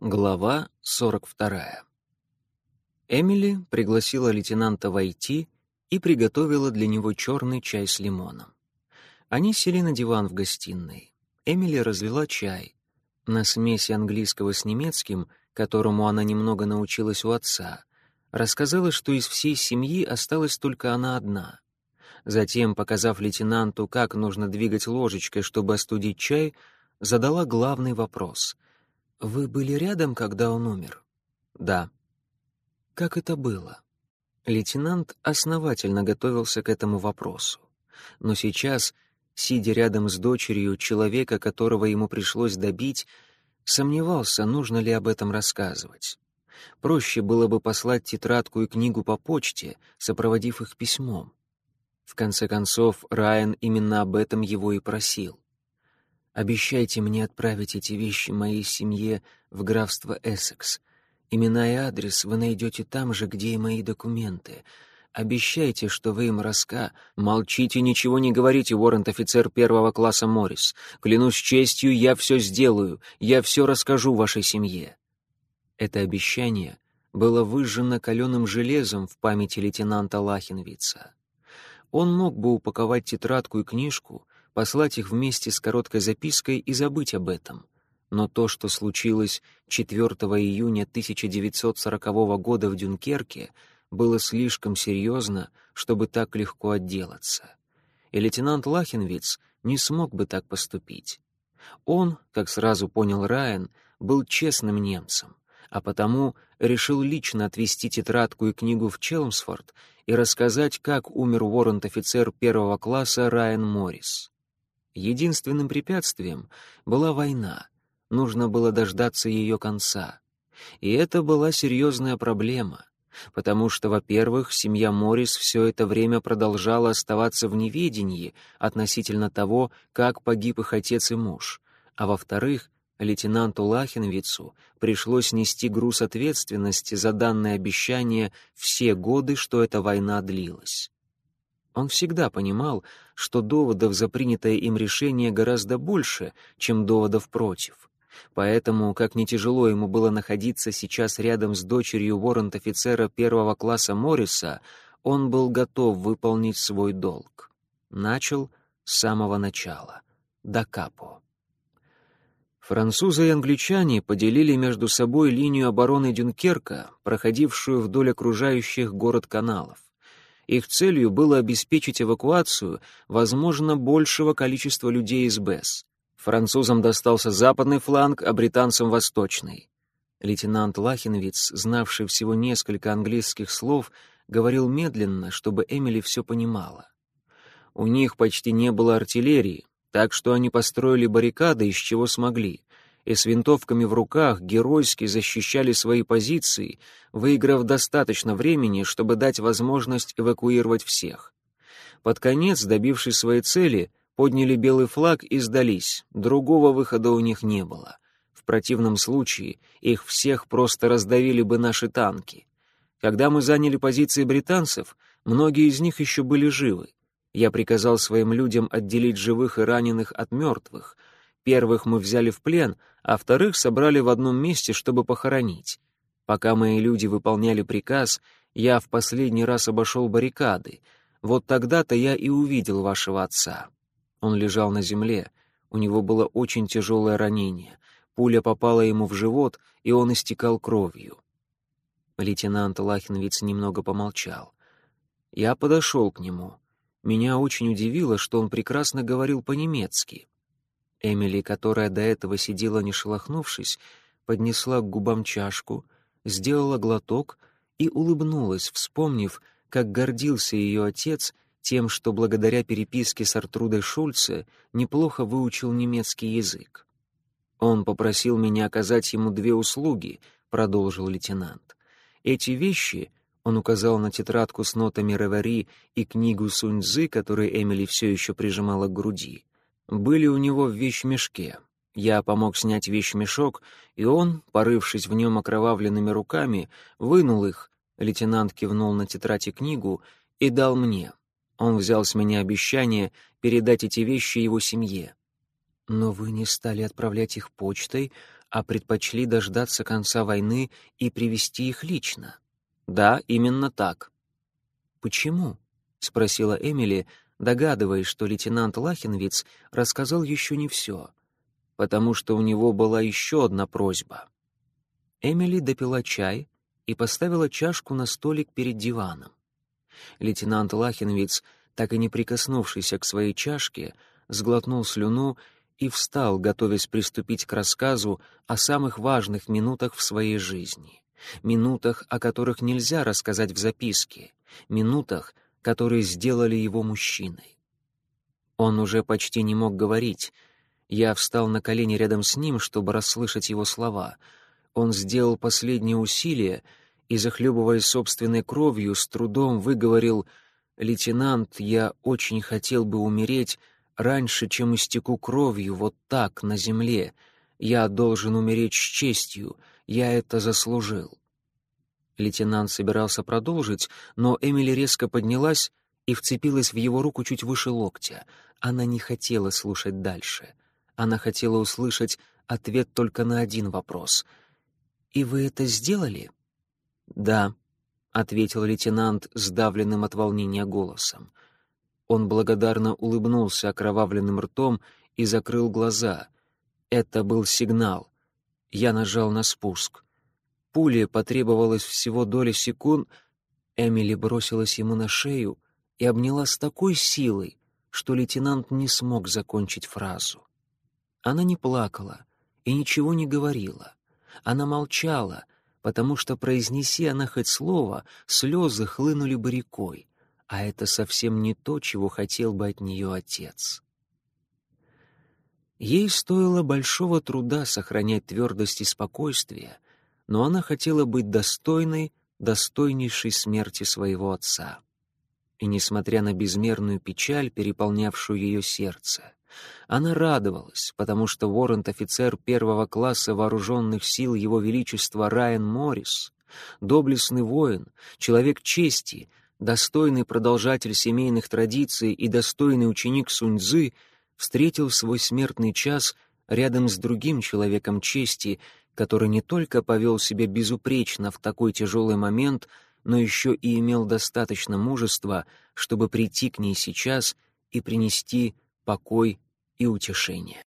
Глава 42. Эмили пригласила лейтенанта войти и приготовила для него черный чай с лимоном. Они сели на диван в гостиной. Эмили разлила чай. На смеси английского с немецким, которому она немного научилась у отца, рассказала, что из всей семьи осталась только она одна. Затем, показав лейтенанту, как нужно двигать ложечкой, чтобы остудить чай, задала главный вопрос — «Вы были рядом, когда он умер?» «Да». «Как это было?» Лейтенант основательно готовился к этому вопросу. Но сейчас, сидя рядом с дочерью человека, которого ему пришлось добить, сомневался, нужно ли об этом рассказывать. Проще было бы послать тетрадку и книгу по почте, сопроводив их письмом. В конце концов, Райан именно об этом его и просил. Обещайте мне отправить эти вещи моей семье в графство Эссекс. Имена и адрес вы найдете там же, где и мои документы. Обещайте, что вы им раска... Молчите, ничего не говорите, воррент-офицер первого класса Моррис. Клянусь честью, я все сделаю, я все расскажу вашей семье. Это обещание было выжжено каленым железом в памяти лейтенанта Лахинвица. Он мог бы упаковать тетрадку и книжку послать их вместе с короткой запиской и забыть об этом. Но то, что случилось 4 июня 1940 года в Дюнкерке, было слишком серьезно, чтобы так легко отделаться. И лейтенант Лахенвиц не смог бы так поступить. Он, как сразу понял Райан, был честным немцем, а потому решил лично отвезти тетрадку и книгу в Челмсфорд и рассказать, как умер уоррент-офицер первого класса Райан Моррис. Единственным препятствием была война, нужно было дождаться ее конца. И это была серьезная проблема, потому что, во-первых, семья Моррис все это время продолжала оставаться в неведении относительно того, как погиб их отец и муж, а во-вторых, лейтенанту Лахенвицу пришлось нести груз ответственности за данное обещание все годы, что эта война длилась. Он всегда понимал, что доводов за принятое им решение гораздо больше, чем доводов против. Поэтому, как не тяжело ему было находиться сейчас рядом с дочерью воррент-офицера первого класса Морриса, он был готов выполнить свой долг. Начал с самого начала, до капо. Французы и англичане поделили между собой линию обороны Дюнкерка, проходившую вдоль окружающих город каналов. Их целью было обеспечить эвакуацию, возможно, большего количества людей из БЭС. Французам достался западный фланг, а британцам — восточный. Лейтенант Лахинвиц, знавший всего несколько английских слов, говорил медленно, чтобы Эмили все понимала. У них почти не было артиллерии, так что они построили баррикады, из чего смогли и с винтовками в руках геройски защищали свои позиции, выиграв достаточно времени, чтобы дать возможность эвакуировать всех. Под конец, добившись своей цели, подняли белый флаг и сдались, другого выхода у них не было. В противном случае их всех просто раздавили бы наши танки. Когда мы заняли позиции британцев, многие из них еще были живы. Я приказал своим людям отделить живых и раненых от мертвых — Первых мы взяли в плен, а вторых собрали в одном месте, чтобы похоронить. Пока мои люди выполняли приказ, я в последний раз обошел баррикады. Вот тогда-то я и увидел вашего отца. Он лежал на земле, у него было очень тяжелое ранение. Пуля попала ему в живот, и он истекал кровью. Лейтенант Лахинвиц немного помолчал. Я подошел к нему. Меня очень удивило, что он прекрасно говорил по-немецки. Эмили, которая до этого сидела не шелохнувшись, поднесла к губам чашку, сделала глоток и улыбнулась, вспомнив, как гордился ее отец тем, что благодаря переписке с Артрудой Шульце неплохо выучил немецкий язык. «Он попросил меня оказать ему две услуги», — продолжил лейтенант. «Эти вещи...» — он указал на тетрадку с нотами Ревари и книгу Суньцзы, которую Эмили все еще прижимала к груди были у него в вещмешке. Я помог снять вещмешок, и он, порывшись в нем окровавленными руками, вынул их, лейтенант кивнул на тетрадь и книгу, и дал мне. Он взял с меня обещание передать эти вещи его семье. «Но вы не стали отправлять их почтой, а предпочли дождаться конца войны и привести их лично. Да, именно так. Почему? спросила Эмили, догадываясь, что лейтенант Лахенвиц рассказал еще не все, потому что у него была еще одна просьба. Эмили допила чай и поставила чашку на столик перед диваном. Лейтенант Лахенвиц, так и не прикоснувшийся к своей чашке, сглотнул слюну и встал, готовясь приступить к рассказу о самых важных минутах в своей жизни. Минутах, о которых нельзя рассказать в записке. Минутах, которые сделали его мужчиной. Он уже почти не мог говорить. Я встал на колени рядом с ним, чтобы расслышать его слова. Он сделал последнее усилие и, захлебываясь собственной кровью, с трудом выговорил «Лейтенант, я очень хотел бы умереть раньше, чем истеку кровью вот так, на земле. Я должен умереть с честью, я это заслужил». Лейтенант собирался продолжить, но Эмили резко поднялась и вцепилась в его руку чуть выше локтя. Она не хотела слушать дальше. Она хотела услышать ответ только на один вопрос. «И вы это сделали?» «Да», — ответил лейтенант сдавленным от волнения голосом. Он благодарно улыбнулся окровавленным ртом и закрыл глаза. Это был сигнал. Я нажал на спуск пули потребовалось всего доли секунд, Эмили бросилась ему на шею и обняла с такой силой, что лейтенант не смог закончить фразу. Она не плакала и ничего не говорила. Она молчала, потому что, произнеси она хоть слово, слезы хлынули бы рекой, а это совсем не то, чего хотел бы от нее отец. Ей стоило большого труда сохранять твердость и спокойствие, но она хотела быть достойной, достойнейшей смерти своего отца. И несмотря на безмерную печаль, переполнявшую ее сердце, она радовалась, потому что Уоррент-офицер первого класса вооруженных сил Его Величества Райан Моррис, доблестный воин, человек чести, достойный продолжатель семейных традиций и достойный ученик Суньцзы, встретил свой смертный час рядом с другим человеком чести, который не только повел себя безупречно в такой тяжелый момент, но еще и имел достаточно мужества, чтобы прийти к ней сейчас и принести покой и утешение.